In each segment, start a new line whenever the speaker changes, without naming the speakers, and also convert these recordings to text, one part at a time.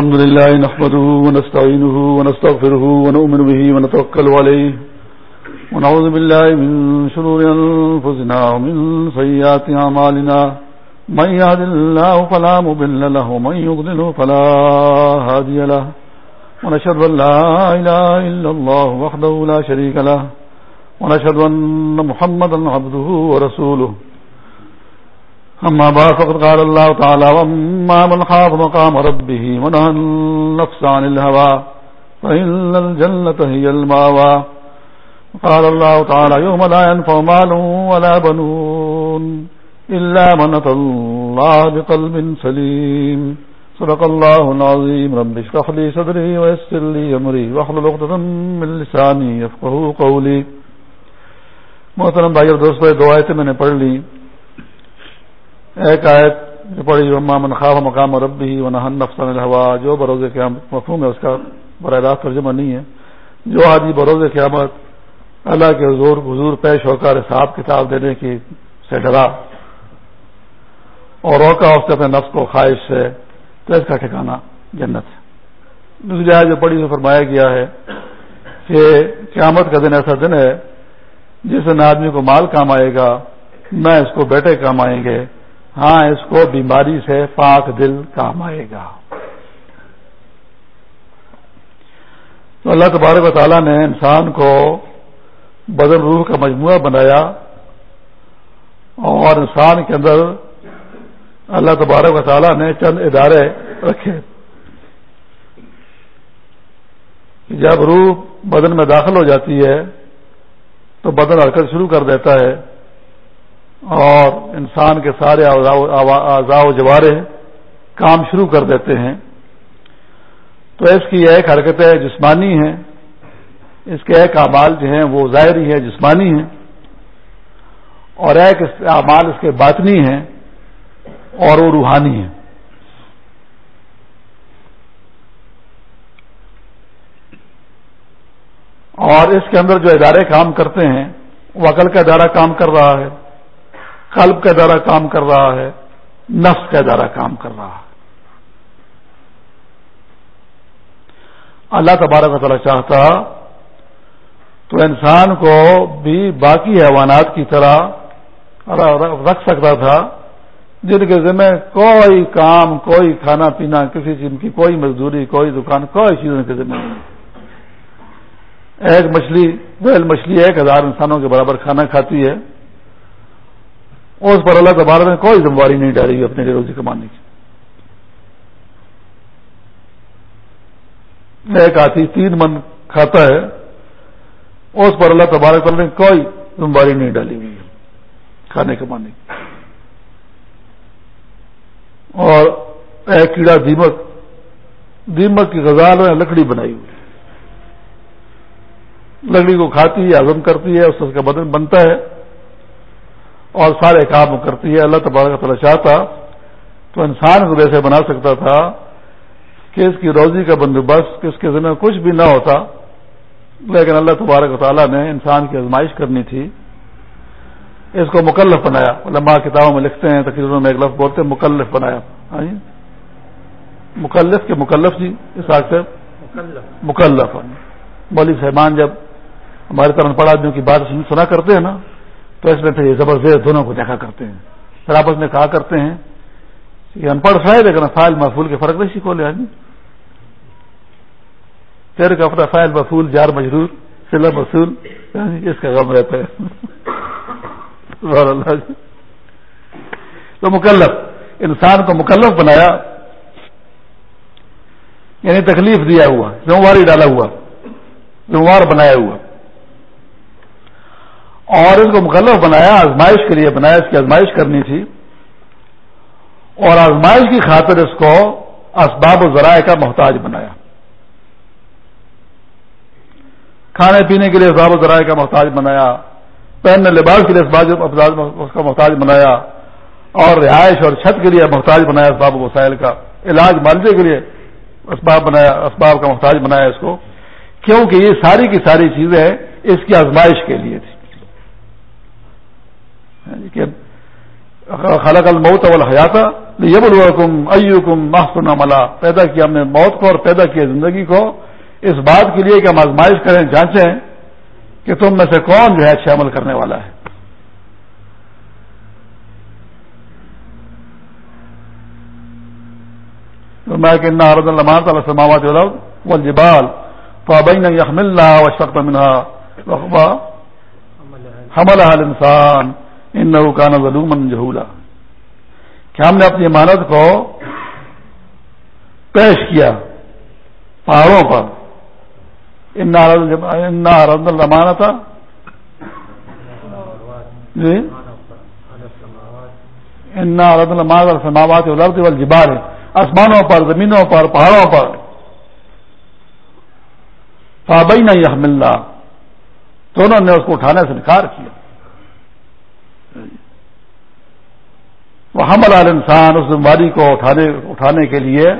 الحمد لله نحمده ونستعينه ونستغفره ونؤمن به ونتوكل عليه ونعوذ بالله من شرور أنفسنا ومن سيئات عمالنا من يهد الله فلا مبل له ومن يضلله فلا هادي له ونشهد أن لا إله إلا الله وحده لا شريك له ونشهد أن محمدا عبده ورسوله أما بعد، فقد قال الله تعالى وأما من خاف مقام ربه ونهى النفس عن الهوى فإن الجنة هي الماوى قال الله تعالى يوم لا ينفع مال ولا بنون إلا من أتى الله بقلب سليم. صدق الله العظيم. رب اشرح لي صدري ويسر لي أمري. واحلل عقدة من لساني يفقهوا قولي. محترم بھائی اور دوستو دو آیتیں میں نے پڑھ لی. ایک آیت جو پڑھی من خواب مقام ربی و نہن نفسن الحوا جو بروز قیامت مفہوم ہے، اس کا براہ راست ترجمہ نہیں ہے۔ جو آدمی بروز قیامت اللہ کے حضور حضور پیش ہو کر حساب کتاب دینے کی سے ڈرا اور روکا، اس کے اپنے نفس کو خواہش سے، تو اس کا ٹھکانا جنت ہے۔ دوسری آیت جو پڑھی سے فرمایا گیا ہے کہ قیامت کا دن ایسا دن ہے جس دن آدمی کو مال کام آئے گا، نہ اس کو بیٹے کام آئیں گے ہاں اس کو بیماری سے پاک دل کام آئے گا۔ تو اللہ تبارک و تعالیٰ نے انسان کو بدن روح کا مجموعہ بنایا اور انسان کے اندر اللہ تبارک و تعالیٰ نے چند ادارے رکھے۔ جب روح بدن میں داخل ہو جاتی ہے تو بدن حرکت شروع کر دیتا ہے۔ اور انسان کے سارے اعضاء و جوارے کام شروع کر دیتے ہیں۔ تو اس کی ایک حرکتیں جسمانی ہیں۔ اس کے ایک اعمال جو ہیں وہ ظاہری ہیں، جسمانی ہیں۔ اور ایک اعمال اس کے باطنی ہیں اور وہ روحانی ہیں۔ اور اس کے اندر جو ادارے کام کرتے ہیں، وہ عقل کا ادارہ کام کر رہا ہے۔ قلب کا ادارہ کام کر رہا ہے، نفس کا ادارہ کام کر رہا ہے۔ اللہ تبارک تعالیٰ چاہتا، تو انسان کو بھی باقی حیوانات کی طرح رکھ سکتا تھا، جن کے ذمہ کوئی کام، کوئی کھانا پینا، کسی چیز کی کوئی مزدوری، کوئی دکان، کوئی چیز ان کے ذمہ نہیں۔ ایک مچھلی ویل مچھلی ایک ہزار انسانوں کے برابر کھانا کھاتی ہے۔ اس پر اللہ تبارک نے کوئی ذمہ داری نہیں ڈالی اپنے لیے روزی کمانے کی۔ ایک ہاتھی تین من کھاتا ہے، اس پر اللہ تبارک نے کوئی ذمہ داری نہیں ڈالی ہوئی ہے کھانے کمانے کی۔ اور ایک کیڑا دیمک دیمک کی غزال میں لکڑی بنائی ہوئی۔ لکڑی کو کھاتی ہے ہزم کرتی ہے، اس کا بدن بنتا ہے۔ اور سارے کام کرتی ہے اللہ تبارک تعالیٰ چاہتا تو انسان کو ویسے بنا سکتا تھا کہ اس کی روزی کا بندوبست اس کے ذمہ کچھ بھی نہ ہوتا لیکن اللہ تبارک تعالیٰ نے انسان کی آزمائش کرنی تھی۔ اس کو مکلف بنایا۔ علماء کتابوں میں لکھتے ہیں تقریروں میں ایک لفظ بولتے ہیں مکلف بنایا۔ ہاں جی؟ مکلف کے مکلف جی اس آگ سے؟ مکلف۔ مولوی صاحبان جب ہمارے طرح پڑھ آدمیوں کی بات سنا کرتے ہیں نا تو اس میں پھر یہ زبردست دونوں کو دیکھا کرتے ہیں۔ پھر آپس میں کہا کرتے ہیں کہ ان پڑھ فائل لیکن فائل محفول کے فرق نہیں سیکھو لے آدمی۔ پھر کا اپنا فائل محفول جار مجرور سلا مصول یعنی اس کا غم رہتا ہے۔ تو مکلف، انسان کو مکلف بنایا یعنی تکلیف دیا ہوا، ذمہ ڈالا ہوا، ذمہ بنایا ہوا۔ اور اس کو مکلف بنایا، آزمائش کے لیے بنایا، اس کی آزمائش کرنی تھی۔ اور آزمائش کی خاطر اس کو اسباب و ذرائع کا محتاج بنایا۔ کھانے پینے کے لیے اسباب و ذرائع کا محتاج بنایا۔ پہننے لباس کے لیے اس کا محتاج بنایا۔ اور رہائش اور چھت کے لیے محتاج بنایا اسباب وسائل کا۔ علاج معالجے کے لیے اسباب بنایا، اسباب کا محتاج بنایا اس کو۔ کیونکہ یہ ساری کی ساری چیزیں اس کی آزمائش کے لیے تھی۔ خلق الموت والحیات یہ الحکم ایوکم محسن عملہ پیدا کیا ہم نے موت کو اور پیدا کیا زندگی کو. اس بات کے لیے کہ ہم آزمائش کریں، جانچیں کہ تم میں سے کون جو ہے اچھے عمل کرنے والا ہے. میں کہ رض اللہ تعالیٰ سماوات و والجبال فابین یحمل اللہ وشفقت منها. وخبا حملها الانسان انه كان ظلوما جهولا کہ ہم نے اپنی امانت کو پیش کیا؟ پہاڑوں پر۔ رد الرمانہ تھا جی؟ انا رد المان سماوات والجبال۔ آسمانوں پر، زمینوں پر، پہاڑوں پر۔ پابئی نہ یہ ملنا دونوں نے اس کو اٹھانے سے انکار کیا۔ وہ حمل عال انسان اس بیماری کو اٹھانے اٹھانے کے لیے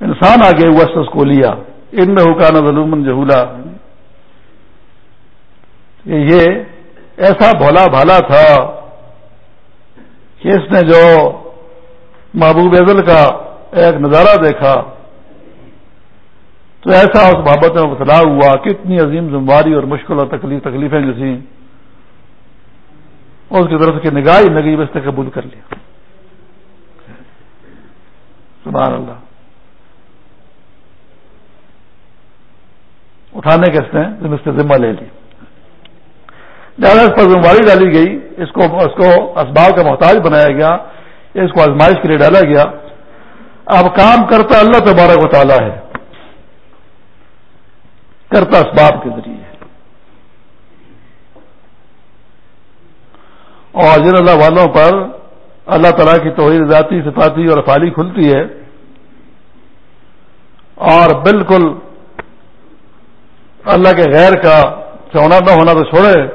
انسان آگے ہوا اس کو لیا۔ ان حکان ظلم جہولا۔ یہ ایسا بھولا بھالا تھا کہ اس نے جو محبوب ازل کا ایک نظارہ دیکھا، تو ایسا اس بابت میں مبتلا ہوا۔ کتنی عظیم ذمہ داری اور مشکل اور تکلیف تکلیفیں جو تھیں۔ اس کی طرف کی نگاہ نگی بس نے قبول کر لیا۔ سبحان اللہ۔ اٹھانے کے اس نے اس سے ذمہ لے لی اس پر ذمہ داری ڈالی گئی، اس کو اس کو اسباب کا محتاج بنایا گیا، اس کو آزمائش کے لیے ڈالا گیا۔ اب کام کرتا اللہ تبارک و تعالیٰ ہے۔ کرتا اسباب کے ذریعے۔ اور جن اللہ والوں پر اللہ تعالیٰ کی توحید ذاتی صفاتی اور افالی کھلتی ہے اور بالکل اللہ کے غیر کا چونا نہ ہونا تو چھوڑے،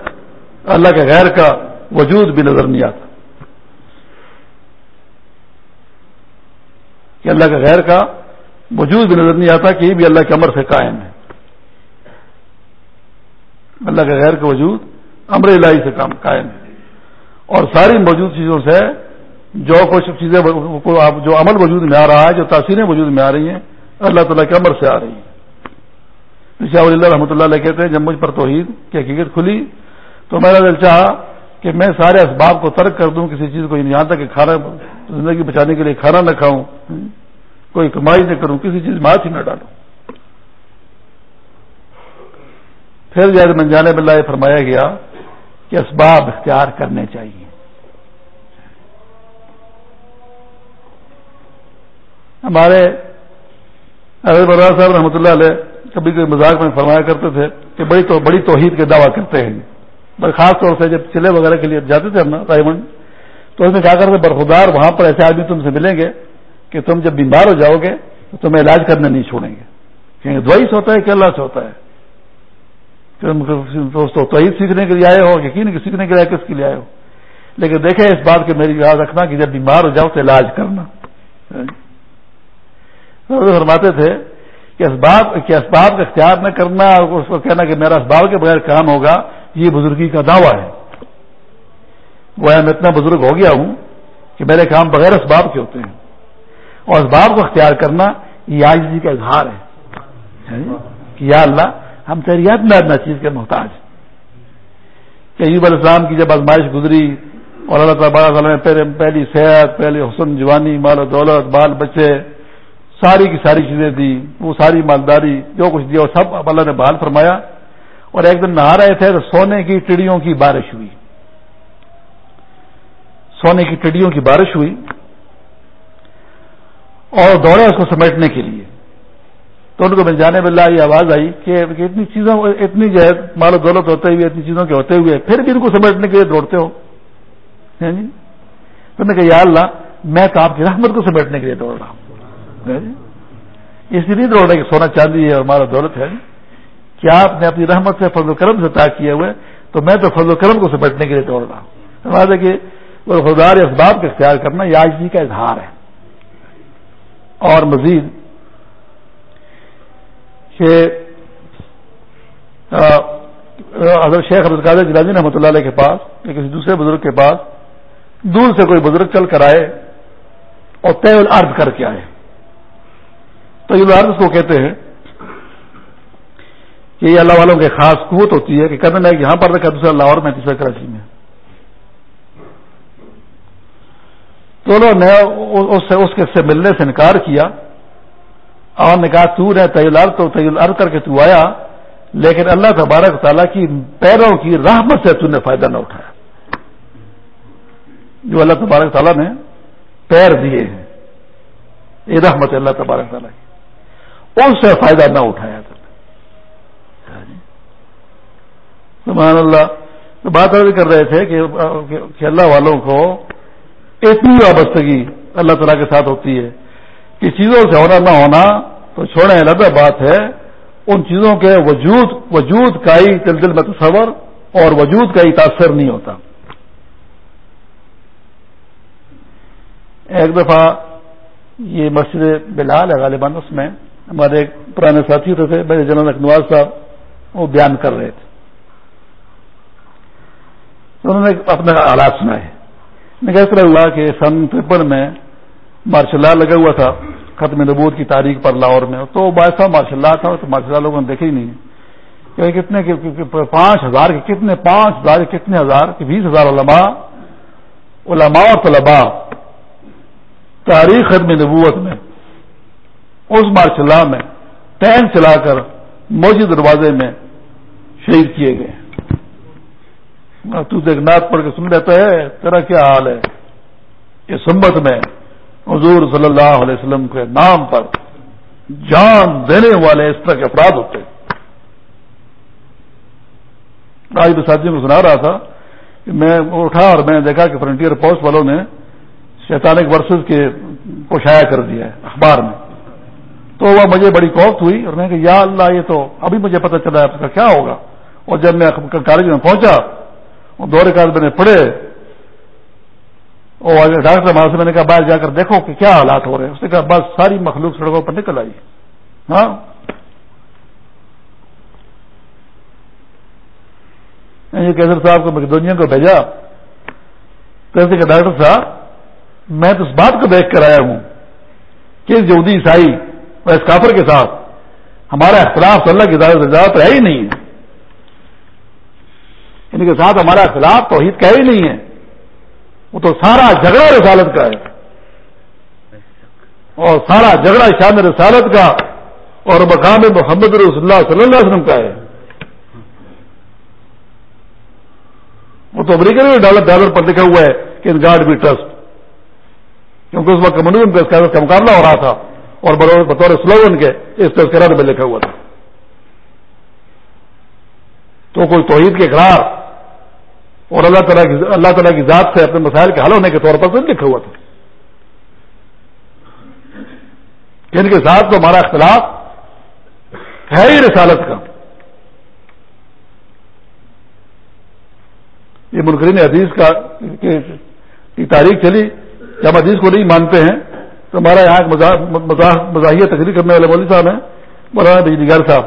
اللہ کے غیر کا وجود بھی نظر نہیں آتا۔ کہ اللہ کے غیر کا وجود بھی نظر نہیں آتا کہ یہ بھی اللہ کے امر سے قائم ہے۔ اللہ کے غیر کا وجود امر الہی سے قائم ہے۔ اور ساری موجود چیزوں سے جو کچھ چیزیں جو عمل وجود میں آ رہا ہے، جو تاثیریں وجود میں آ رہی ہیں، اللہ تعالیٰ کے امر سے آ رہی ہیں۔ شاہ اللہ رحمۃ اللہ علیہ کہتے ہیں، جب مجھ پر توحید کی حقیقت کھلی، تو میرا دل چاہا کہ میں سارے اسباب کو ترک کر دوں، کسی چیز کو یعنی یہاں تک کہ کھانا زندگی بچانے کے لیے کھانا نہ کھاؤں۔ کوئی کمائی نہ کروں، کسی چیز میں ہاتھ ہی نہ ڈالوں۔ پھر جائے منجانے بلّہ یہ فرمایا گیا کہ اسباب اختیار کرنے چاہیے۔ ہمارے صاحب رحمۃ اللہ علیہ کبھی کبھی مذاق میں فرمایا کرتے تھے کہ بڑی تو بڑی توحید کے دعویٰ کرتے ہیں۔ بس خاص طور سے جب چلے وغیرہ کے لیے جاتے تھے ہم نا رائمنڈ، تو اس میں کیا کرتے برخدار وہاں پر ایسے آدمی تم سے ملیں گے کہ تم جب بیمار ہو جاؤ گے تو تمہیں علاج کرنے نہیں چھوڑیں گے۔ کہیں دوائی سے ہوتا ہے کہ اللہ سے ہوتا ہے؟ تو توحید سیکھنے کے لیے آئے ہو یقین کہ سیکھنے کے لیے کس کے لیے آئے ہو لیکن دیکھیں اس بات کے میری یاد رکھنا کہ جب بیمار ہو جاؤ تو علاج کرنا۔ فرماتے تھے کہ اسباب کہ اسباب کا اختیار نہ کرنا اور اس کو کہنا کہ میرا اسباب کے بغیر کام ہوگا، یہ بزرگی کا دعویٰ ہے۔ وہ میں اتنا بزرگ ہو گیا ہوں کہ میرے کام بغیر اسباب کے ہوتے ہیں۔ اور اسباب کو اختیار کرنا یہ آج جی کا اظہار ہے۔ یعنی کہ یا اللہ ہم تیری میں ادنا چیز کے محتاج کہ علیہ السلام کی جب آزمائش گزری اور اللہ تعالیٰ نے پہلی صحت پہلی حسن جوانی، مال و دولت، بال بچے، ساری کی ساری چیزیں دی وہ ساری مالداری، جو کچھ دیا، وہ سب اللہ نے بحال فرمایا۔ اور ایک دن نہا رہے تھے تو سونے کی ٹڑیوں کی بارش ہوئی۔ سونے کی ٹڑیوں کی بارش ہوئی اور دوڑے اس کو سمیٹنے کے لیے۔ تو ان کو مل جانے میں اللہ یہ آواز آئی کہ اتنی چیزوں اتنی جو ہے مال و دولت ہوتے ہوئے، اتنی چیزوں کے ہوتے ہوئے، پھر بھی ان کو سمیٹنے کے لیے دوڑتے ہو۔ ہاں جی؟ تو نے کہا، یا اللہ، میں تو آپ کی رحمت کو سمیٹنے کے لیے دوڑ رہا ہوں۔ ہاں جی؟ اس لیے نہیں دوڑ رہا کہ سونا چاندی ہے اور مال و دولت ہے۔ کیا آپ نے اپنی رحمت سے فضل و کرم سے طے کیے ہوئے تو میں تو فضل و کرم کو سمیٹنے کے لیے دوڑ رہا ہوں۔ کہ وہ خدار اسباب کا اختیار کرنا یہ جی کا اظہار ہے۔ اور مزید کہ حضرت شیخ عبد القادر جلانی رحمۃ اللہ علیہ کے پاس، یا کسی دوسرے بزرگ کے پاس، دور سے کوئی بزرگ چل کر آئے اور طے الارض کر کے آئے۔ تو یہ عرض کو کہتے ہیں کہ یہ اللہ والوں کی خاص قوت ہوتی ہے کہ کہنا ہے کہ یہاں پر رکھا دوسرا لاہور میں، تیسرا کراچی میں۔ تو انہوں نے اس کے سے ملنے سے انکار کیا۔ اور نے کہا، تو نے طیل تو طیل ارد کر کے تو آیا، لیکن اللہ تبارک تعالیٰ کی پیروں کی رحمت سے تو نے فائدہ نہ اٹھایا۔ جو اللہ تبارک تعالیٰ نے پیر دیے ہیں، یہ رحمت اللہ تبارک تعالیٰ کی۔ ان سے فائدہ نہ اٹھایا سبحان اللہ، تو بات ابھی کر رہے تھے کہ اللہ والوں کو اتنی وابستگی اللہ تعالیٰ کے ساتھ ہوتی ہے۔ کہ چیزوں سے ہونا نہ ہونا تو چھوڑنے الگ بات ہے۔ ان چیزوں کے وجود وجود کا ہی دل دل میں تصور اور وجود کا ہی تاثر نہیں ہوتا۔ ایک دفعہ یہ مسجد بلال ہے غالبان اس میں، ہمارے ایک پرانے ساتھی ہوتے تھے، میرے جنرل اخنواز صاحب، وہ بیان کر رہے تھے۔ انہوں نے اپنے حالات سنائے۔ طرح ہوا کہ سن ترپن میں مارشل اللہ لگا ہوا تھا، ختم نبوت کی تاریخ پر لاہور میں۔ تو بادشاہ مارشل اللہ تھا، تو مارشل اللہ لوگوں نے دیکھے ہی نہیں۔ کہ کتنے پانچ ہزار کے کتنے پانچ ہزار کے کتنے ہزار کے بیس ہزار علماء علماء اور طلباء تاریخ ختم نبوت میں، اس مارشل اللہ میں ٹینک چلا کر موجود دروازے میں شہید کیے گئے۔ تو دیکھ نات پڑھ کے سن لیتا ہے تیرا کیا حال ہے؟ کہ سمت میں حضور صلی اللہ علیہ وسلم کے نام پر جان دینے والے اس طرح کے افراد ہوتے آج بھی ساتھیوں کو سنا رہا تھا کہ میں اٹھا اور میں نے دیکھا کہ فرنٹیئر پوسٹ والوں نے شیطانک ورسز کے کو شائع کر دیا ہے اخبار میں۔ تو وہ مجھے بڑی کوفت ہوئی اور میں کہ یا اللہ، یہ تو ابھی مجھے پتہ چلا ہے اس کا کیا ہوگا۔ اور جب میں کالج میں پہنچا دو رکعت میں نے پڑھے۔ اور ڈاکٹر وہاں سے میں نے کہا باہر جا کر دیکھو کہ کیا حالات ہو رہے ہیں۔ اس نے کہا بس ساری مخلوق سڑکوں پر نکل آئی۔ ہاں؟ یعنی کیسر صاحب کو مقدونیا کو بھیجا کیسے کہ ڈاکٹر صاحب، میں تو اس بات کو دیکھ کر آیا ہوں کہ یہودی عیسائی اور اس کافر کے ساتھ ہمارا اختلاف اللہ کی اجازت یعنی ہے ہی نہیں۔ ہے ان کے ساتھ ہمارا خلاف توحید کا ہی نہیں ہے۔ وہ تو سارا جھگڑا رسالت کا ہے۔ اور سارا جھگڑا شان رسالت کا اور مقام محمد رسول اللہ صلی اللہ علیہ وسلم کا ہے۔ وہ تو امریکہ میں ڈالر ڈالر پر لکھا ہوا ہے کہ ان گاڈ بی ٹرسٹ۔ کیونکہ اس وقت کمیونزم کا مقابلہ ہو رہا تھا اور بطور سلوگن کے اس تذکرات میں لکھا ہوا تھا۔ تو کوئی توحید کے قرار اور اللہ تعالیٰ کی اللہ تعالیٰ کی ذات سے اپنے مسائل کے حل ہونے کے طور پر تو لکھا ہوا تھا۔ یعنی ان کے ساتھ تو ہمارا اختلاف ہے ہی رسالت کا۔ یہ منکرین حدیث کا کی تاریخ چلی۔ کہ ہم حدیث کو نہیں مانتے ہیں، تو ہمارا یہاں مزاحیہ تقریر کرنے والے مولوی صاحب ہیں، مولانا بجلی گھر صاحب۔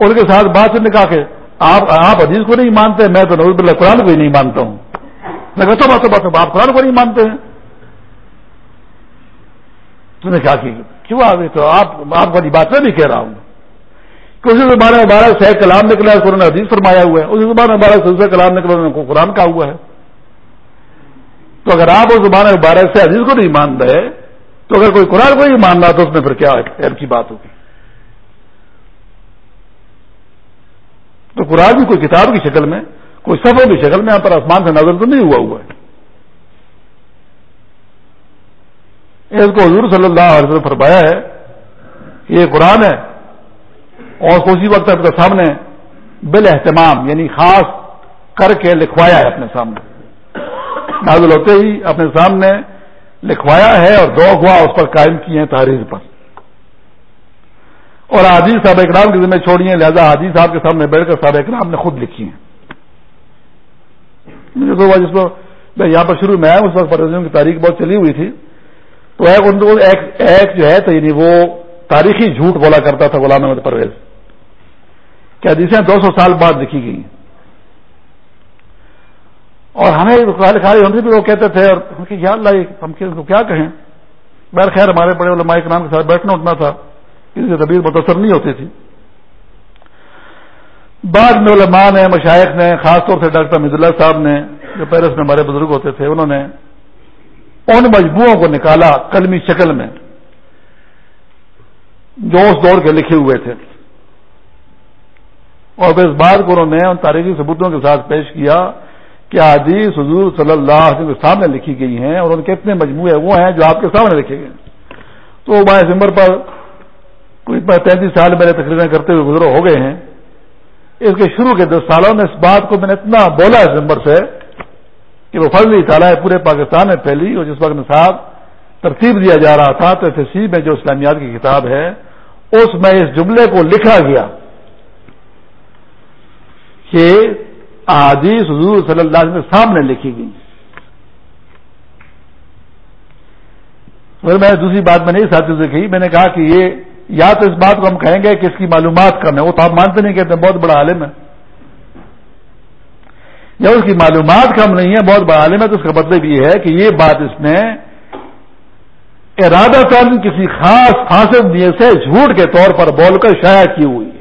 ان کے ساتھ بات سے نکاح کے آپ آپ حدیث کو نہیں مانتے، میں تو نوز اللہ قرآن کو ہی نہیں مانتا ہوں۔ میں کہتا بات بات آپ قرآن کو نہیں مانتے ہیں۔ تو نے کہا کہ کیوں آگے تو آپ آپ والی بات میں بھی کہہ رہا ہوں۔ کہ اسی زبان میں بارہ سے کلام نکلا ہے قرآن حدیث فرمایا ہوا ہے۔ اسی زبان میں بارہ سے کلام نکلا کو قرآن کا ہوا ہے۔ تو اگر آپ اس زبان میں بارہ سے حدیث کو نہیں مان رہے تو اگر کوئی قرآن کو نہیں مان رہا تو اس میں پھر کیا کی بات ہوگی؟ تو قرآن بھی کوئی کتاب کی شکل میں، کوئی سفر کی شکل میں یہاں پر آسمان سے نظر تو نہیں ہوا ہوا ہے۔ اس کو حضور صلی اللہ علیہ وسلم فرمایا ہے کہ یہ قرآن ہے اور اسی وقت اپنے سامنے بل اہتمام یعنی خاص کر کے لکھوایا ہے اپنے سامنے۔ نازل ہوتے ہی اپنے سامنے لکھوایا ہے اور دو گواہ اس پر قائم کیے ہیں تحریر پر۔ اور حادیث صاحب اکرام کی ذمہ چھوڑی ہیں، لہذا حادیث صاحب کے سامنے بیٹھ کر صاحب اکرام نے خود لکھی ہیں۔ مجھے جس کو میں یہاں پر شروع میں آیا اس وقت پرویزوں کی تاریخ بہت چلی ہوئی تھی۔ تو ایک ایک جو ہے تو یعنی وہ تاریخی جھوٹ بولا کرتا تھا غلام احمد پرویز۔ کہ حدیثیں دو سو سال بعد لکھی گئی اور ہمیں خالی ہم سے بھی وہ کہتے تھے، اور ہم کہ اللہ، ہم کو کیا کہیں؟ بہر خیر ہمارے بڑے علماء کرام کے ساتھ بیٹھنا اٹھنا تھا۔ کسی سے طبیعت متاثر نہیں ہوتی تھی۔ بعد میں علماء نے مشائق نے، خاص طور سے ڈاکٹر مد اللہ صاحب نے، جو پیرس میں ہمارے بزرگ ہوتے تھے، انہوں نے ان مجموعوں کو نکالا کلمی شکل میں، جو اس دور کے لکھے ہوئے تھے۔ اور پھر اس بات کو انہوں نے ان تاریخی ثبوتوں کے ساتھ پیش کیا کہ حدیث حضور صلی اللہ علیہ وسلم کے سامنے لکھی گئی ہیں اور ان کے اتنے مجموعے وہ ہیں جو آپ کے سامنے لکھے گئے تو بائیس نمبر پر کوئی تینتیس سال میرے تقریریں کرتے ہوئے گزرو ہو گئے ہیں، اس کے شروع کے دس سالوں میں اس بات کو میں نے اتنا بولا اس نمبر سے کہ وہ فضلی تعالیٰ پورے پاکستان میں پھیلی اور جس وقت نصاب ترتیب دیا جا رہا تھا تو تحصیب میں جو اسلامیات کی کتاب ہے، اس میں اس جملے کو لکھا گیا کہ احادیث حضور صلی اللہ علیہ وسلم سامنے لکھی گئی۔ پھر میں دوسری بات میں نہیں ساتھی سے کہی، میں نے کہا کہ یہ یا تو اس بات کو ہم کہیں گے کہ اس کی معلومات کم ہے، وہ تو آپ مانتے نہیں کہتے بہت بڑا عالم ہے۔ یا اس کی معلومات کم نہیں ہے بہت بڑا عالم ہے، تو اس کا مطلب یہ ہے کہ یہ بات اس نے ارادہ تن کسی خاص فاصل دیے سے جھوٹ کے طور پر بول کر شائع کی ہوئی ہے۔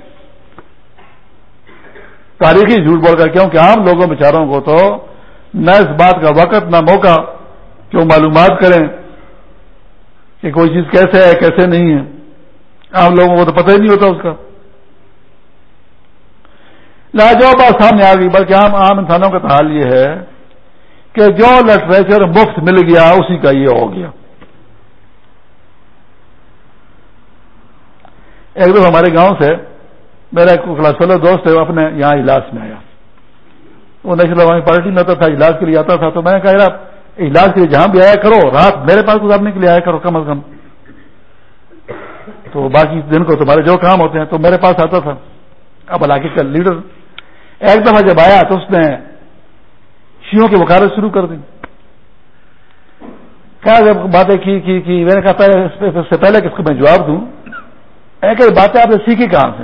تاریخی جھوٹ بول کر کیوں کہ عام لوگوں، بیچاروں کو تو نہ اس بات کا وقت، نہ موقع کہ وہ معلومات کریں کہ کوئی چیز کیسے ہے، کیسے نہیں ہے۔ عام لوگوں کو تو پتہ ہی نہیں ہوتا اس کا۔ لاجواب بات سامنے آ گئی بلکہ عام عام انسانوں کا حال یہ ہے کہ جو لٹریچر مفت مل گیا، اسی کا یہ ہو گیا۔ ایک دو ہمارے گاؤں سے میرا ایک کلاس فیلو دوست ہے، وہ اپنے یہاں علاج میں آیا۔ وہ نیشنل عوامی پارٹی میں آتا تھا علاج کے لیے آتا تھا، تو میں نے کہا، یار علاج کے لیے جہاں بھی آیا کرو، رات میرے پاس گزارنے کے لیے آیا کرو، کم از کم تو باقی دن کو تمہارے جو کام ہوتے ہیں تو میرے پاس آتا تھا۔ اب علاقے کا لیڈر۔ ایک دفعہ جب آیا تو اس نے شیوں کی وکالت شروع کر دی۔ کیا جب باتیں کی کی کی، میں نے کہا پہلے سے پہلے کہ اس کو میں جواب دوں۔ ایک باتیں آپ نے سیکھی کہاں سے؟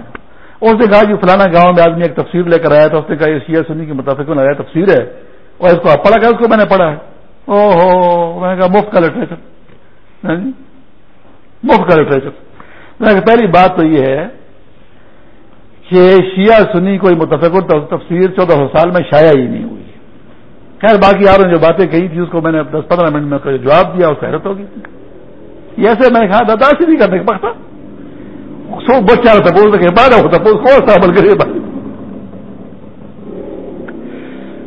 اس نے کہا کہ فلانا گاؤں میں آدمی ایک تفسیر لے کر آیا تھا، اس نے کہا یہ شیعہ سنی کے متفق میں آیا تفسیر ہے۔ اور اس کو آپ پڑھا کیا اس کو میں نے پڑھا ہے۔ او ہو، میں نے کہا مفت کا لٹریچر ہاں جی؟ مفت کا لٹریچر پہلی بات تو یہ ہے کہ شیعہ سنی کوئی متفق تفسیر چودہ سو سال میں شائع ہی نہیں ہوئی۔ خیر، باقی آپ نے جو باتیں کہی تھی، اس کو میں نے دس پندرہ منٹ میں جواب دیا اور حیرت ہوگی۔ یہ ایسے میں نے کہا، دادا سے نہیں کرنے کا پکتا سو بچہ تپوز کے بعد ہو تپوز کون سا عمل کرے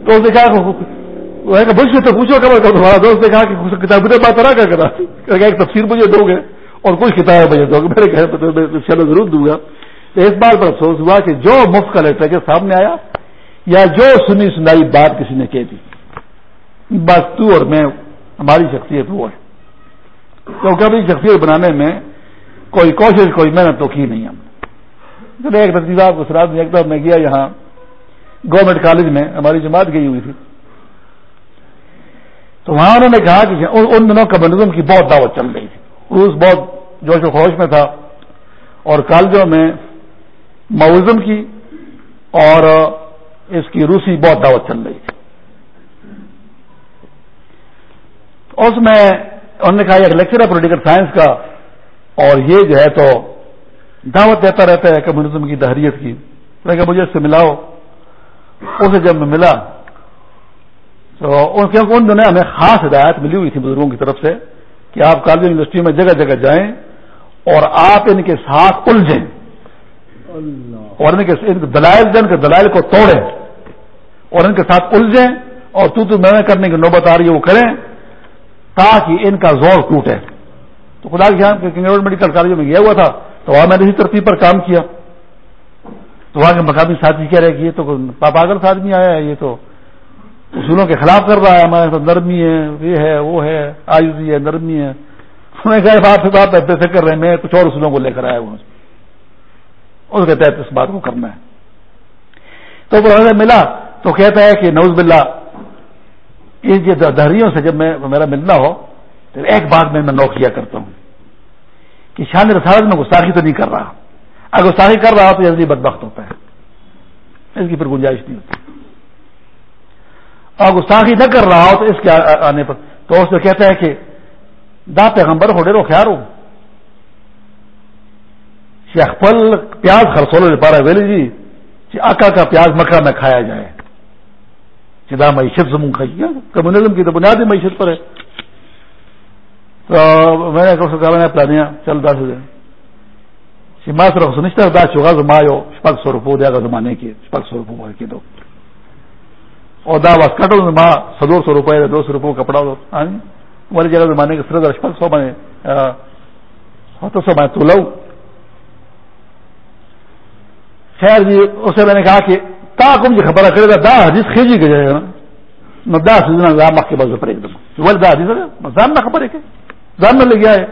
تو اس نے کہا بچ سے تو پوچھو کب تمہارا دوست نے کہا کہ کتاب بات رہا کیا کرا ایک تفسیر مجھے دو گے۔ اور کچھ کتابیں بجے دو گے میرے کہے چلو ضرور دوں گا۔ تو اس بات پر افسوس ہوا کہ جو مفت کا لیٹر کے سامنے آیا یا جو سنی سنائی بات کسی نے کہہ دی بس تو اور میں، ہماری شخصیت وہ ہے۔ کیونکہ اپنی شخصیت بنانے میں کوئی کوشش، کوئی محنت تو کی نہیں ہم چلے ایک تقریباً کو سراد میں ایک دفعہ میں گیا یہاں گورنمنٹ کالج میں، ہماری جماعت گئی ہوئی تھی۔ تو وہاں انہوں نے کہا کہ ان دنوں کمیونزم کی بہت دعوت چل رہی تھی۔ روس بہت جوش و خروش میں تھا اور کالجوں میں معوزم کی اور اس کی روسی بہت دعوت چل رہی تھی۔ اس میں انہوں نے کہا ایک لیکچر ہے پولیٹیکل سائنس کا اور یہ جو ہے تو دعوت دیتا رہتا ہے کمیونزم کی دہریت کی۔ کہ مجھے اس سے ملاؤ۔ اسے جب میں ملا تو کیونکہ ان دنوں ہمیں خاص ہدایت ملی ہوئی تھی بزرگوں کی طرف سے کہ آپ کالج یونیورسٹی میں جگہ جگہ جائیں۔ اور آپ ان کے ساتھ الجھیں۔ اور ان کے دلائل دن کے دلائل کو توڑیں۔ اور ان کے ساتھ الجھیں اور تو تو میں کرنے کی نوبت آ رہی ہے، وہ کریں تاکہ ان کا زور ٹوٹے۔ تو خدا کے میڈیکل کالجوں میں گیا ہوا تھا، تو وہاں میں نے اسی ترتیب پر کام کیا۔ تو وہاں کے مقامی ساتھی کہہ رہے کہ یہ تو پاپاگل آدمی آیا ہے، یہ تو اصولوں کے خلاف کر رہا ہے، ہمارے ساتھ نرمی ہے، یہ ہے، وہ ہے، آیوزی ہے، نرمی ہے۔ انہوں نے کہا، آپ سے بات پیسے کر رہے ہیں، میں کچھ اور اصولوں کو لے کر آیا ہوں اس کے تحت اس بات کو کرنا ہے۔ تو وہ ملا تو کہتا ہے کہ نوز بلّہ ان دہریوں سے جب میں، میرا ملنا ہو، تو ایک بات میں میں نو کیا کرتا ہوں۔ کہ شان رسالت میں گستاخی تو نہیں کر رہا۔ اگر گستاخی کر رہا تو جلدی بدبخت ہوتا ہے۔ اس کی پھر گنجائش نہیں ہوتی۔ اور گستاخی نہ کر رہا ہو تو اس کے آنے پر تو اس سے کہتا ہے کہ دا پیغمبر ہو ڈیرو خیال ہو شیخ پیاز خرسولو نے پارا ویلی جی کہ آکا کا پیاز مکہ میں کھایا جائے. چدا معیشت زمون کھائی کمیونزم کی تو بنیادی معیشت پر ہے. تو میں نے کہا پلانیا، چل دا دس دن ماں صرف سنشتہ دا چوگا زما شپک سو روپو دیا گا زمانے کی شپک سو روپو کی دو. اور دا بس کٹو ماں سدو سو روپئے دو سو روپئے کپڑا دو والی جگہ زمانے کے سر شپک سو بنے تو سو میں تو لو۔ خیر جی اسے میں نے کہا کہ تا کم جی خبر کرے گا، دا حدیث خیجی کے جائے گا۔ نہ دا سجنا دا مخ کے بعد پر ایک دم۔ ول دا حدیث ہے زان نہ خبر ہے کہ زان نہ لے گیا ہے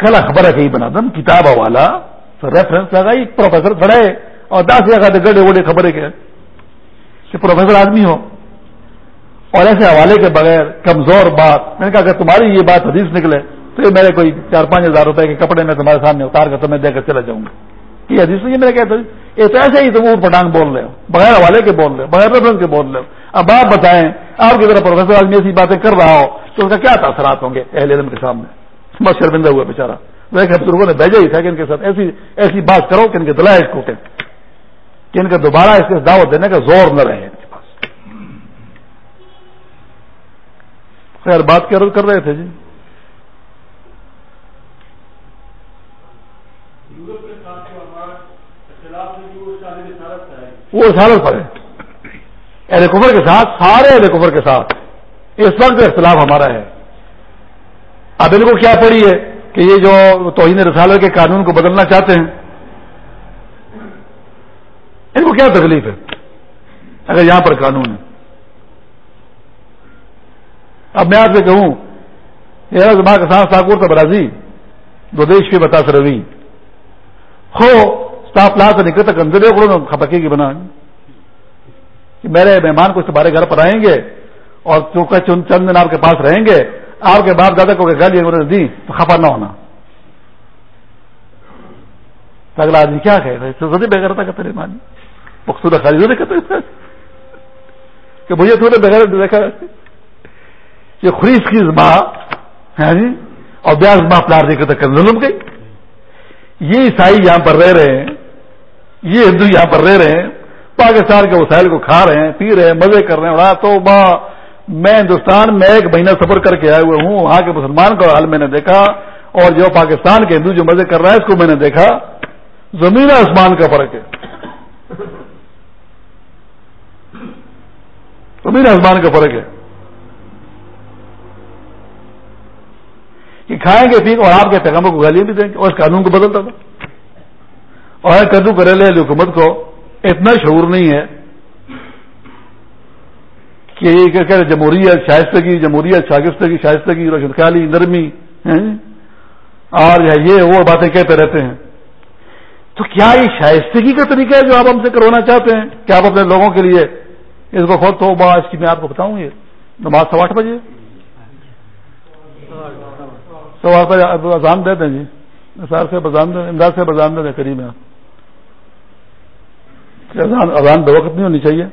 کلا خبر ہے کہ بنا دم، کتاب والا ریفرنس لگا، ایک پروفیسر کھڑا ہے۔ اور دس جگہ گڑے وڑے خبر ہے کہ پروفیسر آدمی ہو۔ اور ایسے حوالے کے بغیر کمزور بات، میں نے کہا کہ تمہاری یہ بات حدیث نکلے تو یہ میرے کوئی چار پانچ ہزار روپے کے کپڑے میں تمہارے سامنے اتار کر تمہیں دے کر چلا جاؤں گا۔ یہ حدیث نہیں میرا کہتا یہ تو ایسے ہی تم اوٹ پٹانگ بول رہے ہو، بغیر حوالے کے بول رہے ہو، بغیر ریفرنس کے بول رہے ہو۔ اب آپ بتائیں، آپ کی طرح پروفیسر آدمی ایسی باتیں کر رہا ہو تو اس کا کیا تاثرات ہوں گے اہل علم کے سامنے؟ بس شرمندہ ہوا بےچارا وہ بزرگوں نے بھیجا ہی تھا کہ ان کے ساتھ ایسی ایسی بات کرو کہ ان کے دلائش ٹوٹے کہ ان کا دوبارہ اس کے دعوت دینے کا زور نہ رہے۔ خیر بات کر رہے تھے جی۔ وہ رسالت پر ہے۔ اہل کفر کے ساتھ سارے اہل کفر کے ساتھ اس وقت اختلاف ہمارا ہے۔ اب ان کو کیا پڑی ہے کہ یہ جو توہین رسالت کے قانون کو بدلنا چاہتے ہیں ان کو کیا تکلیف ہے؟ اگر یہاں پر قانون ہے۔ اب میں آپ سے کہوں یہ زما کا ساتھ ساکور تو برازی دو دیش کے بتا سر روی ہو لا سے نکل تک اندر کھپکے کی بنا۔ کہ میرے مہمان کو تمہارے گھر پر آئیں گے اور چونکہ چند چند دن آپ کے پاس رہیں گے، آپ کے باپ دادا کو گالی انہوں دی تو خفا نہ ہونا۔ اگلا آدمی کیا کہ بغیر تھا کہتے مانی مقصود خالی نہیں کہتے کہ مجھے تھوڑے بغیر دیکھا۔ یہ خریش کی ماں جی؟ اور بیاس ماں پلار دیکھے تک ظلم گئی۔ یہ عیسائی یہاں پر رہ رہے ہیں، یہ ہندو یہاں پر رہ رہے ہیں، پاکستان کے وسائل کو کھا رہے ہیں، پی رہے ہیں، مزے کر رہے ہیں تو ماں میں ہندوستان میں ایک مہینہ سفر کر کے آئے ہوئے ہوں، وہاں کے مسلمان کا حال میں نے دیکھا، اور جو پاکستان کے ہندو جو مزے کر رہا ہے، اس کو میں نے دیکھا۔ زمین آسمان کا فرق ہے۔ زمین آسمان کا فرق ہے۔ کہ کھائیں گے پی اور آپ کے پیغاموں کو گالیاں بھی دیں گے اور اس قانون کو بدلتا تھا اور کدو کریلے والی حکومت کو اتنا شعور نہیں ہے کہ یہ کہتے جمہوریت شائستگی، جمہوریت شاگستگی، شائستگی روشن خیالی نرمی اور یہ وہ باتیں کہتے رہتے ہیں۔ تو کیا یہ شائستگی کا طریقہ ہے جو آپ ہم سے کروانا چاہتے ہیں؟ کیا آپ اپنے لوگوں کے لیے اس کو خود تو اس کی میں آپ کو بتاؤں یہ نماز سوا آٹھ بجے؟ تو آپ بجے اذان دے دیں جی۔ سر سے بزان دیں امداد سے بزان دیں، قریب میں اذان اذان بے وقت نہیں ہونی چاہیے۔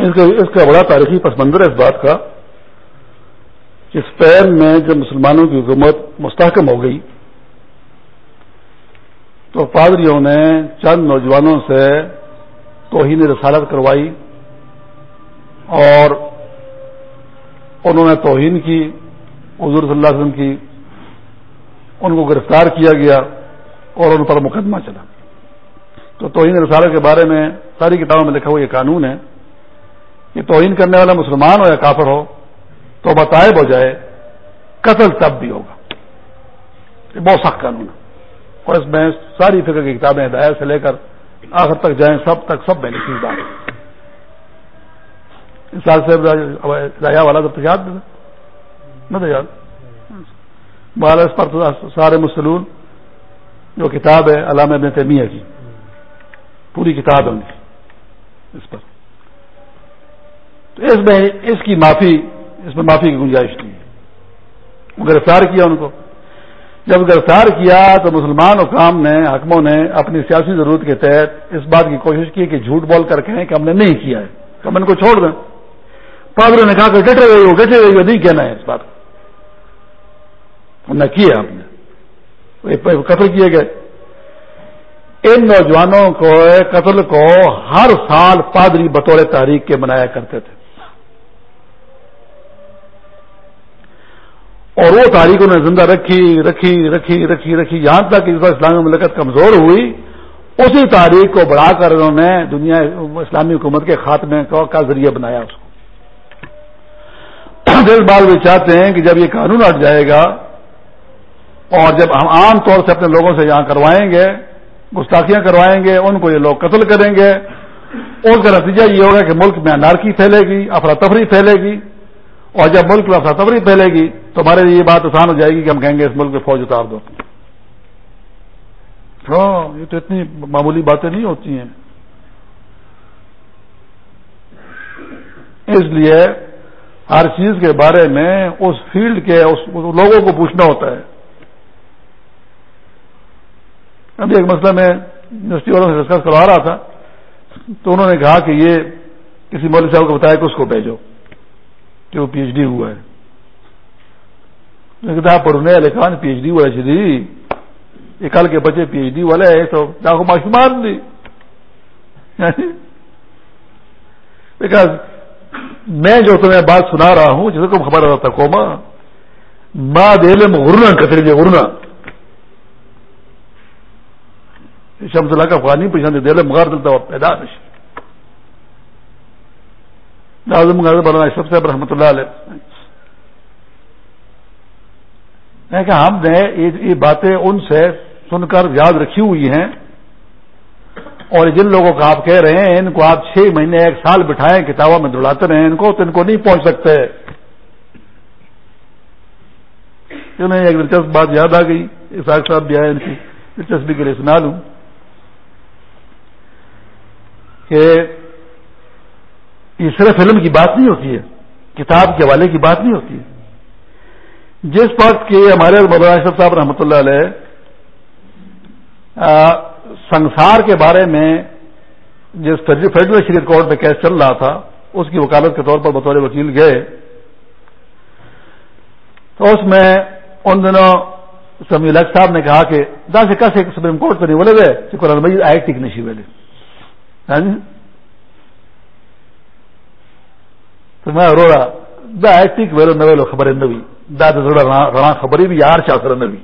اس کا بڑا تاریخی پس منظر ہے اس بات کا کہ اسپین میں جب مسلمانوں کی حکومت مستحکم ہو گئی تو پادریوں نے چند نوجوانوں سے توہین رسالت کروائی اور انہوں نے توہین کی، حضور صلی اللہ علیہ وسلم کی، ان کو گرفتار کیا گیا اور ان پر مقدمہ چلا۔ تو توہین رسالت کے بارے میں ساری کتابوں میں لکھا ہوا یہ قانون ہے کہ توہین کرنے والا مسلمان ہو یا کافر ہو تو بتائب ہو جائے، قتل تب بھی ہوگا۔ یہ بہت سخت قانون ہے۔ اور اس میں ساری فکر کی کتابیں ہدایت سے لے کر آخر تک جائیں، سب تک سب میں لکھی بات اس سال سے رایا والا تو یاد نہ تو یاد۔ اس پر سارے مسلون جو کتاب ہے علامہ ابن تیمیہ کی، پوری کتاب ہے ان کی۔ اس پر۔ اس میں اس کی معافی، اس میں معافی کی گنجائش نہیں ہے گرفتار کیا ان کو۔ جب گرفتار کیا تو مسلمان حکام نے، حکموں نے اپنی سیاسی ضرورت کے تحت اس بات کی کوشش کی کہ جھوٹ بول کر کہیں کہ ہم نے نہیں کیا ہے، تو ہم ان کو چھوڑ دیں۔ پادروں نے کہا کہ ڈٹے گئی ہو ڈٹے گئی ہو نہیں کہنا ہے اس بات۔ ہم نے۔ کیا ہم نے قتل کیے گئے۔ ان نوجوانوں کو، قتل کو ہر سال پادری بطور تاریخ کے منایا کرتے تھے۔ اور وہ تاریخ انہوں نے زندہ رکھی رکھی رکھی رکھی رکھی، یہاں تک اس بار اسلامی مملکت کمزور ہوئی، اسی تاریخ کو بڑھا کر انہوں نے دنیا اسلامی حکومت کے خاتمے کا ذریعہ بنایا اس کو۔ دل بال بھی چاہتے ہیں کہ جب یہ قانون ہٹ جائے گا، اور جب ہم عام طور سے اپنے لوگوں سے یہاں کروائیں گے، گستاخیاں کروائیں گے، ان کو یہ لوگ قتل کریں گے اس کا نتیجہ یہ ہوگا کہ ملک میں انارکی پھیلے گی، افراتفری پھیلے گی اور جب ملک میں افراتفری پھیلے گی تو ہمارے لیے یہ بات آسان ہو جائے گی کہ ہم کہیں گے اس ملک میں فوج اتار دو۔ ہاں یہ تو اتنی معمولی باتیں نہیں ہوتی ہیں۔ اس لیے ہر چیز کے بارے میں اس فیلڈ کے اس لوگوں کو پوچھنا ہوتا ہے۔ ابھی ایک مسئلہ میں یونیورسٹی والوں سے ڈسکس کروا رہا تھا، تو انہوں نے کہا کہ یہ کسی مولوی صاحب کو بتایا کہ اس کو بھیجو۔ کہ وہ پی ایچ ڈی ہوا ہے کتاب پڑھنے والے کہا پی ایچ ڈی والے چلی یہ کل کے بچے پی ایچ ڈی والے تو لاکھوں معاشمان دی۔ یعنی میں جو تمہیں بات سنا رہا ہوں جسے تم خبر رہا تھا کوما ماں دل میں غرنا کتری جی غرنا۔ شمس اللہ کا افغانی پوچھنا دل مغار دلتا پیدا نہیں بنانا سب سے رحمۃ اللہ علیہ۔ میں کہ ہم نے یہ باتیں ان سے سن کر یاد رکھی ہوئی ہیں۔ اور جن لوگوں کو آپ کہہ رہے ہیں، ان کو آپ چھ مہینے، ایک سال بٹھائیں، کتابوں میں دوڑاتے رہے ان کو تو ان کو نہیں پہنچ سکتے۔ انہیں ایک دلچسپ بات یاد آ گئی اساق صاحب بھی آئے ان کی دلچسپی کے لیے سنا لوں کہ یہ صرف فلم کی بات نہیں ہوتی ہے، کتاب کے حوالے کی بات نہیں ہوتی ہے۔ جس وقت کے ہمارے مولانا اشرف صاحب رحمۃ اللہ علیہ سنسار کے بارے میں جس فیڈرل شریف کورٹ میں کیس چل رہا تھا، اس کی وکالت کے طور پر بطور وکیل گئے۔ تو اس میں ان دنوں سمی الگ صاحب نے کہا کہ دا سے کس سپریم کورٹ پہ نہیں بولے گئے قرآن مجید آئے ٹھیک نہیں ویلے ہاں جی؟ تو میں رو دا آئے ویلو نہ ویلو خبر نوی دا رنا خبری بھی یار چا چاہ نوی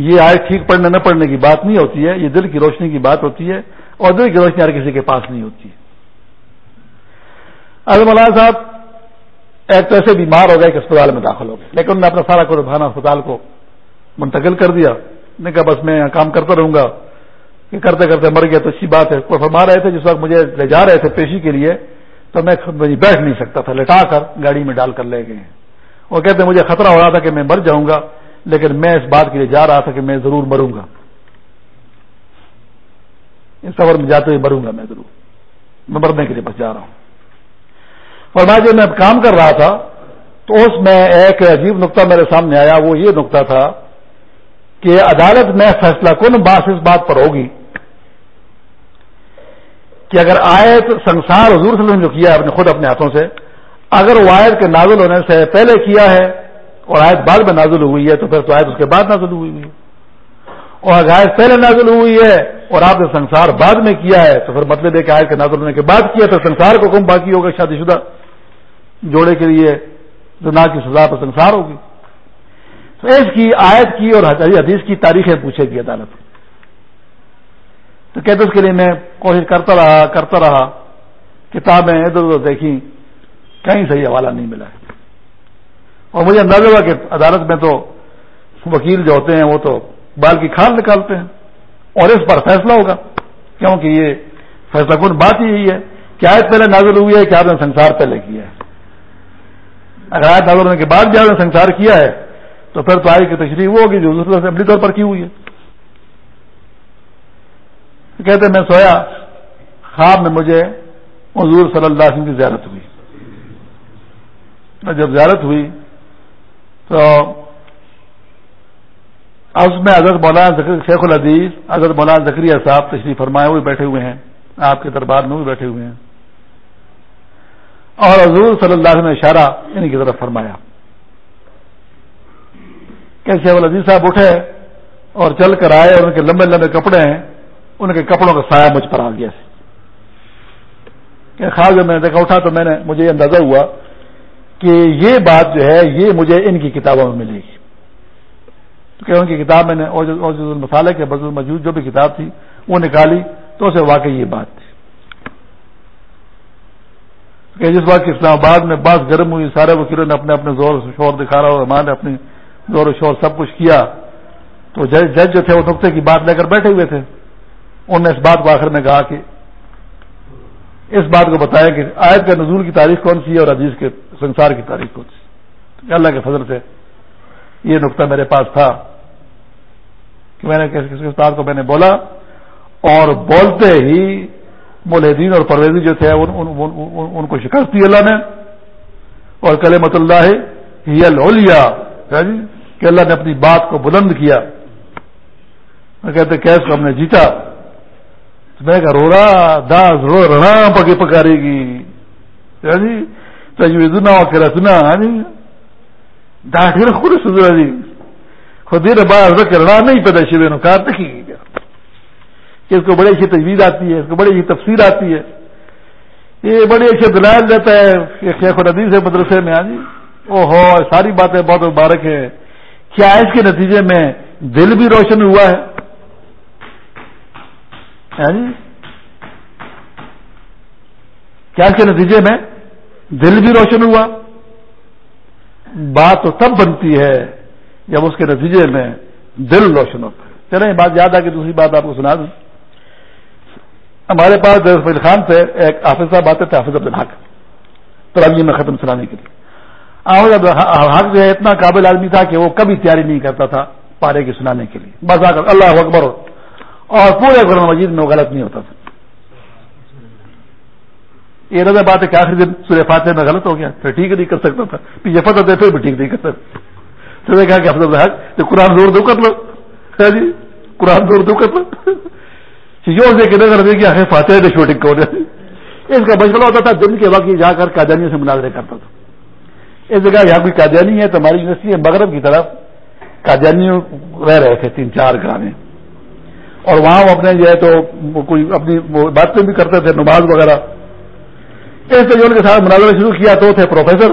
یہ آئے ٹھیک پڑھنے نہ پڑھنے کی بات نہیں ہوتی ہے یہ دل کی روشنی کی بات ہوتی ہے اور دل کی روشنی ہر کسی کے پاس نہیں ہوتی ہے اعظم اللہ صاحب ایک تو ایسے بیمار ہو گئے کہ اسپتال میں داخل ہو گئے لیکن انہوں نے اپنا سارا کو ربحانہ اسپتال کو منتقل کر دیا نے کہا بس میں کام کرتا رہوں گا کہ کرتے کرتے مر گیا تو اچھی بات ہے کوئی فرما رہے تھے جس وقت مجھے لے جا رہے تھے پیشی کے لیے تو میں بیٹھ نہیں سکتا تھا، لٹا کر گاڑی میں ڈال کر لے گئے وہ کہتے ہیں، مجھے خطرہ ہو رہا تھا کہ میں مر جاؤں گا، لیکن میں اس بات کے لیے جا رہا تھا کہ میں ضرور مروں گا۔ اس سفر میں جاتے ہوئے مروں گا میں ضرور۔ میں مرنے کے لیے بس جا رہا ہوں۔ اور میں جب میں کام کر رہا تھا، تو اس میں ایک عجیب نقطہ میرے سامنے آیا۔ وہ یہ نقطہ تھا کہ عدالت میں فیصلہ کن باس اس بات پر ہوگی کہ اگر آیت سنسار حضور صلی اللہ علیہ وسلم جو کیا ہے اپنے خود اپنے ہاتھوں سے، اگر وہ آیت کے نازل ہونے سے پہلے کیا ہے اور آیت بعد میں نازل ہوئی ہے، تو پھر تو آیت اس کے بعد نازل ہوئی ہوئی اور اگر آیت پہلے نازل ہوئی ہے اور آپ نے سنسار بعد میں کیا ہے، تو پھر مطلب ہے کہ آیت کے نازل ہونے کے بعد کیا تو سنسار کو کم باقی ہوگا شادی شدہ جوڑے کے لیے زنا کی سزا پر سنسار ہوگی۔ تو اس کی آیت کی اور حدیث کی تاریخیں پوچھے گی عدالت تو کہتے اس کے لیے میں کوشش کرتا رہا کرتا رہا۔ کتابیں ادھر ادھر دیکھی کہیں صحیح حوالہ نہیں ملا ہے۔ اور مجھے اندازہ ہوا کہ عدالت میں تو وکیل جو ہوتے ہیں وہ تو بال کی کھال نکالتے ہیں۔ اور اس پر فیصلہ ہوگا، کیونکہ یہ فیصلہ کن بات ہی یہی ہے کہ آیت پہلے نازل ہوئی ہے کہ آپ نے سنسار پہلے کیا ہے۔ اگر آیت نازل ہونے کے بعد بھی آپ نے سنسار کیا ہے، تو پھر تو آئی کی تشریح وہ ہوگی جو دوسرے سے طور پر کی ہوئی ہے۔ کہتے میں سویا، خواب میں مجھے حضور صلی اللہ علیہ وسلم کی زیارت ہوئی۔ جب زیارت ہوئی تو اس میں حضرت مولانا شیخ العدیز حضرت مولانا زکریہ صاحب تشریف فرمائے ہوئے بیٹھے ہوئے ہیں۔ آپ کے دربار میں بھی بیٹھے ہوئے ہیں۔ اور حضور صلی اللہ علیہ وسلم نے اشارہ ان کی طرف فرمایا۔ کہ شیخ العزیز صاحب اٹھے اور چل کر آئے اور ان کے لمبے لمبے کپڑے ہیں۔ ان کے کپڑوں کا سایہ مجھ پر آ گیا کہ خاص جب میں نے دیکھا، اٹھا تو میں نے، مجھے یہ اندازہ ہوا کہ یہ بات جو ہے، یہ مجھے ان کی کتابوں میں ملے گی۔ کہ ان کی کتاب میں نے مسالے کے، بزر موجود جو بھی کتاب تھی، وہ نکالی تو اسے واقعی یہ بات تھی۔ کہ جس بات اسلام آباد میں بات گرم ہوئی، سارے وکیلوں نے اپنے اپنے زور شور دکھا رہا اور ہمارے اپنے زور و شور سب کچھ کیا، تو جج جو تھے وہ نقطے کی بات لے کر بیٹھے ہوئے تھے۔ انہوں نے اس بات کو آخر میں کہا کہ اس بات کو بتایا کہ آیت کے نزول کی تاریخ کون سی ہے اور عزیز کے سنسار کی تاریخ کون سی اللہ کے فضل سے یہ نقطہ میرے پاس تھا کہ میں نے کسی استاد کو میں نے بولا اور بولتے ہی ملحدین اور پرویزی جو تھے ان کو شکست دی اللہ نے اور کل مت اللہ جی؟ کہ اللہ نے اپنی بات کو بلند کیا۔ کہتے کیس کو ہم نے جیتا۔ میں کہا رو رہا داس رو رہا پکی پکارے گی۔ یعنی تجویز نہ ہو کے رسنا داخل خود سدرا جی۔ خود باہر رکھ رڑا نہیں پیدا شیوے نو، کار دیکھی گی کہ اس کو بڑی اچھی تجویز آتی ہے، اس کو بڑی اچھی تفسیر آتی ہے۔ یہ بڑی اچھی دلائل دیتا ہے کہ شیخ الدیز ہے مدرسے میں ہاں جی۔ او ہو ساری باتیں بہت مبارک ہیں۔ کیا اس کے نتیجے میں دل بھی روشن ہوا ہے؟ کیا اس کے نتیجے میں دل بھی روشن ہوا؟ بات تو تب بنتی ہے جب اس کے نتیجے میں دل روشن ہوتا ہے۔ چلیں بات یاد آ کہ دوسری بات آپ کو سنا دوں۔ ہمارے پاس فیل خان سے ایک حافظ صاحب آتے تھے، حافظ عبد الحق ترابی میں ختم سنانے کے لیے۔ حافظ حق جو ہے، اتنا قابل آدمی تھا کہ وہ کبھی تیاری نہیں کرتا تھا پارے کی سنانے کے لیے۔ بس آ کر، اللہ اکبر۔ اور پورے قرآن مجید میں وہ غلط نہیں ہوتا تھا۔ یہ رضا بات ہے کہ آخری دن سورہ فاتح میں غلط ہو گیا، پھر ٹھیک نہیں کر سکتا تھا۔ پیچھے فتح دے، پھر بھی ٹھیک نہیں کر سکتا۔ تو نے کہا کہ افضل حق، تو قرآن زور دو کر لو۔ جی قرآن زور دو کر لو۔ جو سے کہ نظر دے گیا فاتح نے شوٹنگ کو اس کا مشغلہ ہوتا تھا، دن کے وقت جا کر قادیانیوں سے مناظرے کرتا تھا۔ اس جگہ یہاں کوئی قادیانی ہے تو ہماری یونیورسٹی ہے، مغرب کی طرف قادیانی رہ رہے تھے، تین چار گرانے اور وہاں وہ اپنے جو ہے تو کوئی اپنی باتیں بھی کرتے تھے، نماز وغیرہ۔ اس جو ان کے ساتھ مناظرہ شروع کیا تو تھے پروفیسر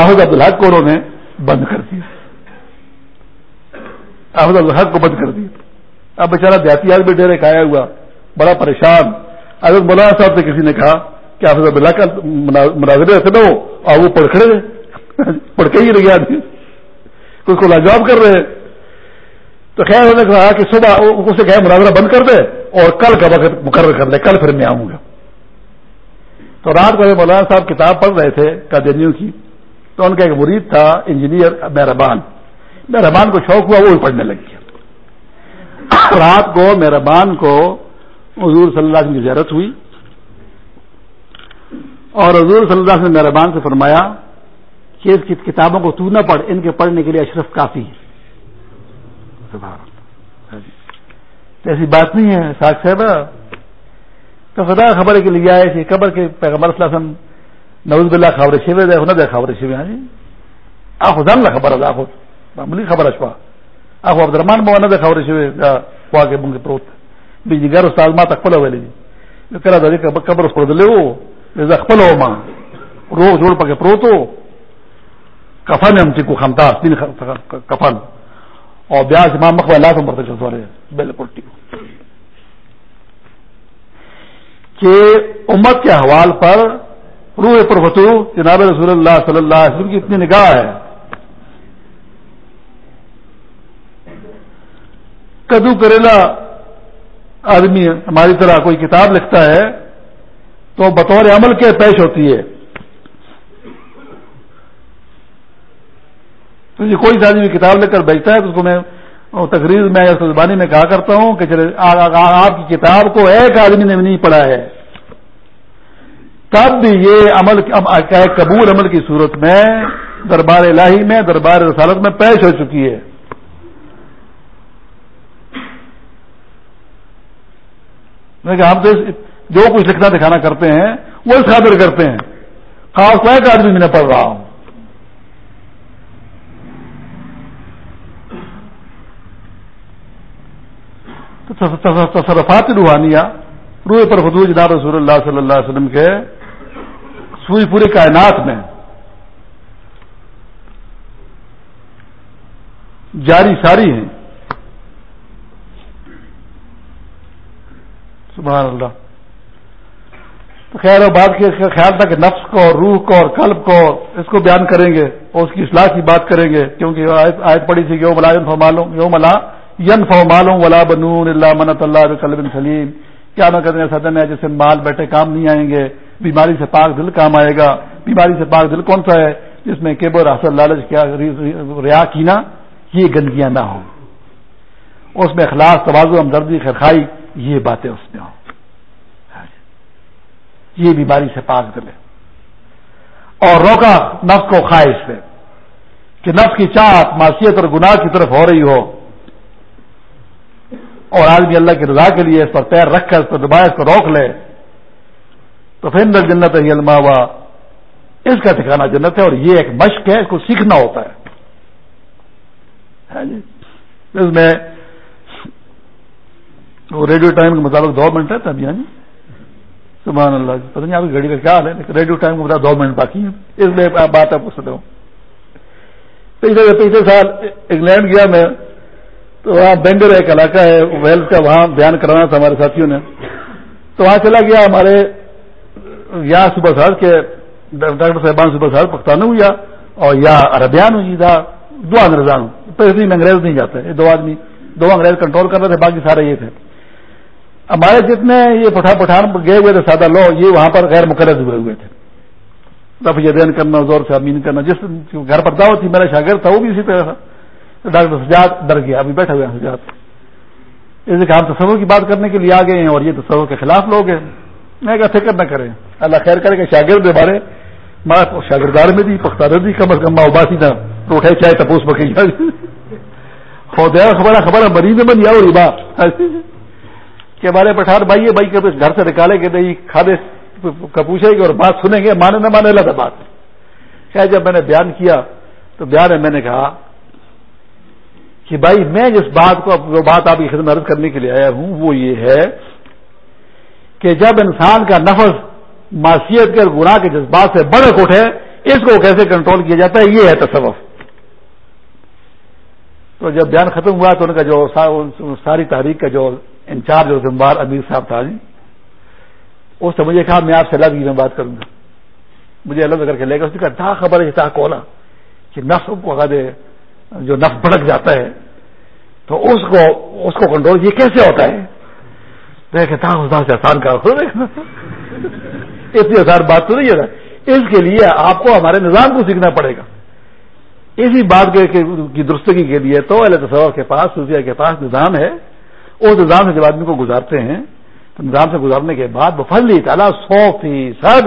آحد عبدالحق کو انہوں نے بند کر دیا۔ آحد عبدالحق کو بند کر دیا۔ اب بیچارہ دیہاتی آج بھی ڈیرے کھایا ہوا، بڑا پریشان۔ اگر مولانا صاحب سے کسی نے کہا کہ آفظ عبداللہ کا مناظرے سے نہ ہو، اور وہ پڑھ کھڑے پڑھ کے ہی رہ گیا اس کو لاجواب کر رہے۔ تو خیر انہوں نے کہا کہ صبح اسے کہا مناظرہ بند کر دے اور کل کا وقت مقرر کر لے، کل پھر میں آؤں گا۔ تو رات کو مولانا صاحب کتاب پڑھ رہے تھے قادیانیوں کی، تو ان کا ایک مرید تھا، انجینئر مہربان۔ مہربان کو شوق ہوا، وہ بھی پڑھنے لگ گیا۔ رات کو مہربان کو حضور صلی اللہ علیہ وسلم کی زیارت ہوئی۔ اور حضور صلی اللہ علیہ وسلم مہربان سے فرمایا کہ اس کی کتابوں کو تو نہ پڑھ، ان کے پڑھنے کے لیے اشرف کافی ہے۔ ہاں جی۔ ایسی بات نہیں ہے ساک صاحب تو خدا خبر کے لیے آئے تھے، قبر کے پیغمبر صلی اللہ علیہ وسلم نوز بلّہ خبر شیوے دے نہ دے خبر شیوے ہاں جی۔ آخو جان لا خبر آخو معمولی خبر اشوا آخو عبد الرحمان بابا نہ دے خبر شیوے خوا کے بنگ پروت۔ بیجی گھر استاد ما تک پلو ویلی جی کرا دے قبر اس پر دلے ہو۔ خپل ہو ماں۔ روح جوڑ پکے پروتو کفن ہم چکو خمتا کفن اور بیاس امام مکھ اللہ سے مرتے چلتے بالکل ٹھیک۔ کہ امت کے حوال پر روح پر فتو جناب رسول اللہ صلی اللہ علیہ وسلم کی اتنی نگاہ ہے۔ کدو کریلا آدمی ہماری طرح کوئی کتاب لکھتا ہے تو بطور عمل کے پیش ہوتی ہے۔ تو یہ کوئی آدمی کتاب لے کر بیچتا ہے تو اس کو میں تقریر میں زبانی میں کہا کرتا ہوں کہ آپ کی کتاب کو ایک آدمی نے نہیں پڑھا ہے۔ تب بھی یہ عمل قبول عمل کی صورت میں، دربار الہی میں، دربار رسالت میں پیش ہو چکی ہے۔ ہم تو جو کچھ لکھنا دکھانا کرتے ہیں، وہ اس کرتے ہیں۔ خاص کو ایک آدمی میں پڑھ رہا ہوں۔ تصرفات روحانیہ، روح پر خدو جناب رسول اللہ صلی اللہ علیہ وسلم کے سوئی پوری کائنات میں جاری ساری ہیں۔ سبحان اللہ۔ تو خیر و بات کے خیال تھا کہ نفس کو اور روح کو اور قلب کو اس کو بیان کریں گے اور اس کی اصلاح کی بات کریں گے، کیونکہ آیت پڑی تھی کہ وہ ملا معلوم یو ملا ین فو ولا بنون اللہ منت اللہ کلب سلیم۔ کیا نہ کرنے سدن ہے جیسے مال بیٹھے کام نہیں آئیں گے، بیماری سے پاک دل کام آئے گا۔ بیماری سے پاک دل کون سا ہے؟ جس میں کیبر حاصل لالچ کیا ریا کینا یہ گندگیاں نہ ہوں۔ اس میں اخلاص توازو ہمدردی خرخائی یہ باتیں اس میں ہوں۔ یہ بیماری سے پاک دل ہے۔ اور روکا نفس کو خواہش سے کہ نفس کی چاہت معاشیت اور گناہ کی طرف ہو رہی ہو۔ اور آدمی اللہ کی رضا کے لیے اس پر پیر رکھ کر اس پر دبائے اس کو روک لے، تو پھر اندر جنت ہے علما ہوا اس کا ٹھکانا جنت ہے اور یہ ایک مشق ہے، اس کو سیکھنا ہوتا ہے۔ ہاں جی۔ اس میں ریڈیو ٹائم کے مطابق دو منٹ ہے تب یعنی ہاں جی۔ سبحان اللہ جی۔ پتہ نہیں آپ کی گھڑی کا کیا ہے، لیکن ریڈیو ٹائم کے مطابق دو منٹ باقی ہے اس لیے بات آپ پوچھ ہوں۔ پچھلے پچھلے سال انگلینڈ گیا میں تو وہاں بینگر ایک علاقہ ہے، ویلز کا وہاں بیان کرانا تھا ہمارے ساتھیوں نے۔ تو وہاں چلا گیا ہمارے یہاں صبح سال کے، ڈاکٹر صاحبان صبح سال پختانو ہوا اور یا عربیان ہوئی تھا دو انگریزان اتنی انگریز نہیں جاتے دو آدمی، دو انگریز کنٹرول کر رہے تھے، باقی سارے یہ تھے۔ ہمارے جتنے یہ پٹھان پٹھان گئے ہوئے تھے، سادہ لو، یہ وہاں پر غیر مقرر ہوئے ہوئے تھے۔ رف دین کرنا، زور سے امین کرنا، جس گھر پر دعوت تھی، میرا شاگرد تھا، وہ بھی اسی طرح تھا۔ ڈاکٹر سجاد ڈر گیا، ابھی بیٹھے ہوئے ہیں سجاد۔ اس کہ ہم تصور کی بات کرنے کے لیے آ گئے ہیں اور یہ تصور کے خلاف لوگ ہیں۔ میں کہا، فکر نہ کریں۔ اللہ خیر کرے کہ شاگرد بارے۔ ماں شاگردار میں دی پختار دی کم از کم ماں اباسی نہ روٹے چائے تپوس بکی خدا خبر خبر مریض بن یا اور کہ ہمارے پٹھان بھائی ہے، بھائی کبھی گھر سے نکالے گے نہیں، کھانے کا پوچھے گی اور بات سنیں گے، مانے نہ مانے، لگا بات۔ کیا جب میں نے بیان کیا تو بیان میں میں نے کہا کہ بھائی میں جس بات کو جو بات آپ کی خدمت کرنے کے لیے آیا ہوں وہ یہ ہے کہ جب انسان کا نفس معاشیت کے اور گناہ کے جذبات سے بڑے اٹھے، اس کو کیسے کنٹرول کیا جاتا ہے؟ یہ ہے تصوف۔ تو جب بیان ختم ہوا تو ان کا جو ساری تاریخ کا جو انچارج اور ذمہ امیر صاحب تھا جی اس سے مجھے کہا، میں آپ سے الگ میں بات کروں گا۔ مجھے الگ کر کے لے گا اس نے کہا تھا خبر ہے کولا کہ نفس کو دے جو نفس بھڑک جاتا ہے، تو اس کو اس کو کنٹرول یہ کیسے ہوتا ہے؟ دیکھے سے آسان کا اتنی آسان بات تو نہیں ہے اس کے لیے آپ کو ہمارے نظام کو سیکھنا پڑے گا۔ اسی بات کی درستگی کے لیے تو اللہ تصور کے پاس، صوفیہ کے پاس نظام ہے۔ اس نظام سے جب آدمی کو گزارتے ہیں، تو نظام سے گزارنے کے بعد بفلی تعالیٰ سو فیصد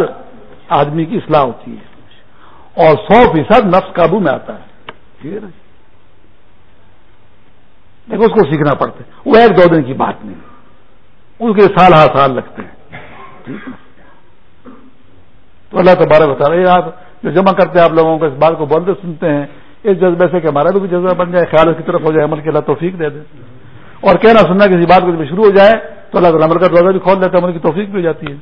آدمی کی اصلاح ہوتی ہے۔ اور سو فیصد نفس قابو میں آتا ہے۔ ٹھیک ہے نا؟ لیکن اس کو سیکھنا پڑتا ہے۔ وہ ایک دو دن کی بات نہیں۔ اس کے سال ہر سال لگتے ہیں۔ ٹھیک ہے۔ تو اللہ تبارک بتا رہے آپ جو جمع کرتے ہیں آپ لوگوں کو، اس بات کو بولتے سنتے ہیں۔ اس جذبے سے کہ ہمارا بھی جذبہ بن جائے، خیال اس کی طرف ہو جائے، عمل کے اللہ توفیق دے دے۔ اور کہنا سننا کسی بات کو جب شروع ہو جائے، تو اللہ تعالیٰ عمل کا دروازہ بھی کھول دیتا ہے، عمل کی توفیق بھی ہو جاتی ہے۔